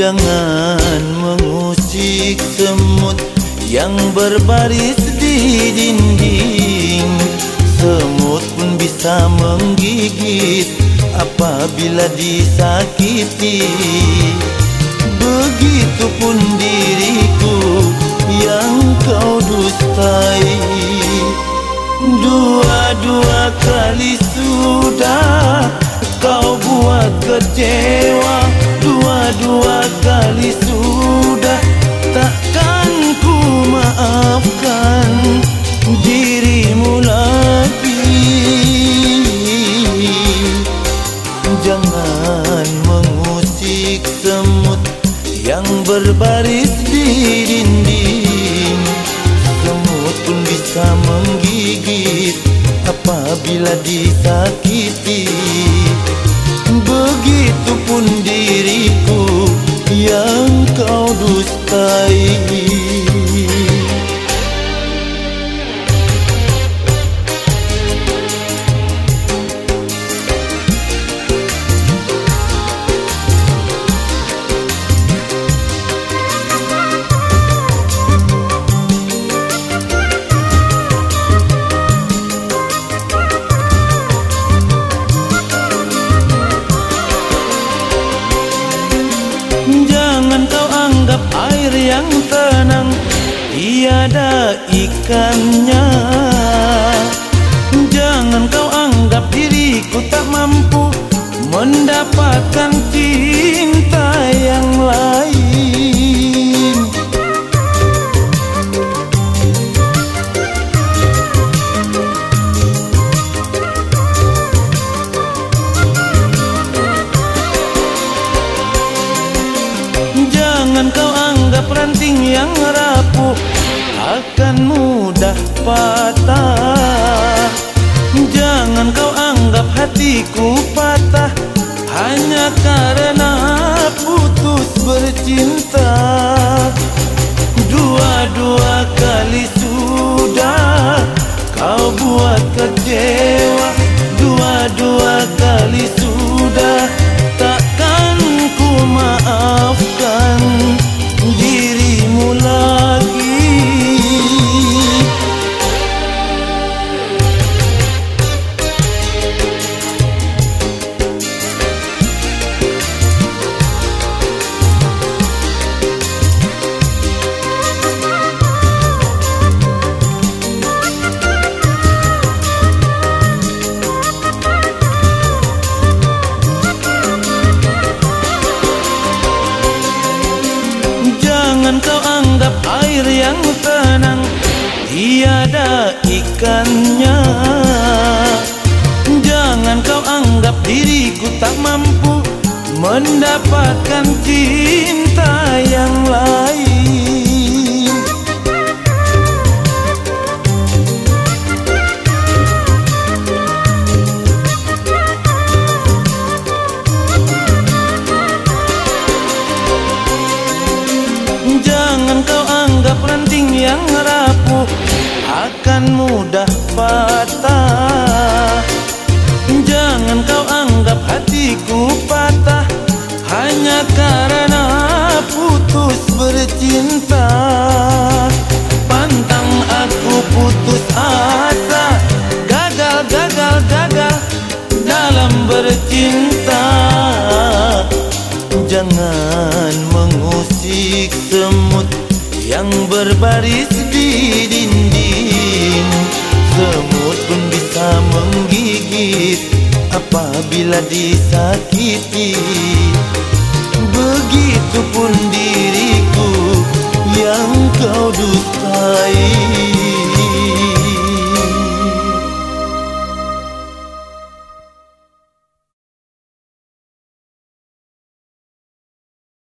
Jangan mengusik semut yang berbaris di dinding. Semut pun bisa menggigit apabila disakiti. Begitupun diriku yang kau dustai. Dua-dua kali sudah kau buat kecewa Dua-dua kali sudah takkan ku maafkan dirimu lagi. Jangan mengusik semut yang berbaris di dinding. Semut pun bisa menggigit apabila disakiti air yang tenang. Tiada ikannya ranting yang rapuh Akan mudah patah. Jangan kau anggap hatiku patah Hanya karena putus bercinta kau anggap air yang tenang. Tiada ikannya. Jangan kau anggap diriku tak mampu Mendapatkan cinta yang lain karena putus bercinta. Pantang aku putus asa Gagal, gagal, gagal Dalam bercinta. Jangan mengusik semut yang berbaris di dinding. Semut pun bisa menggigit apabila disakiti Begitupun diriku yang kau dustai.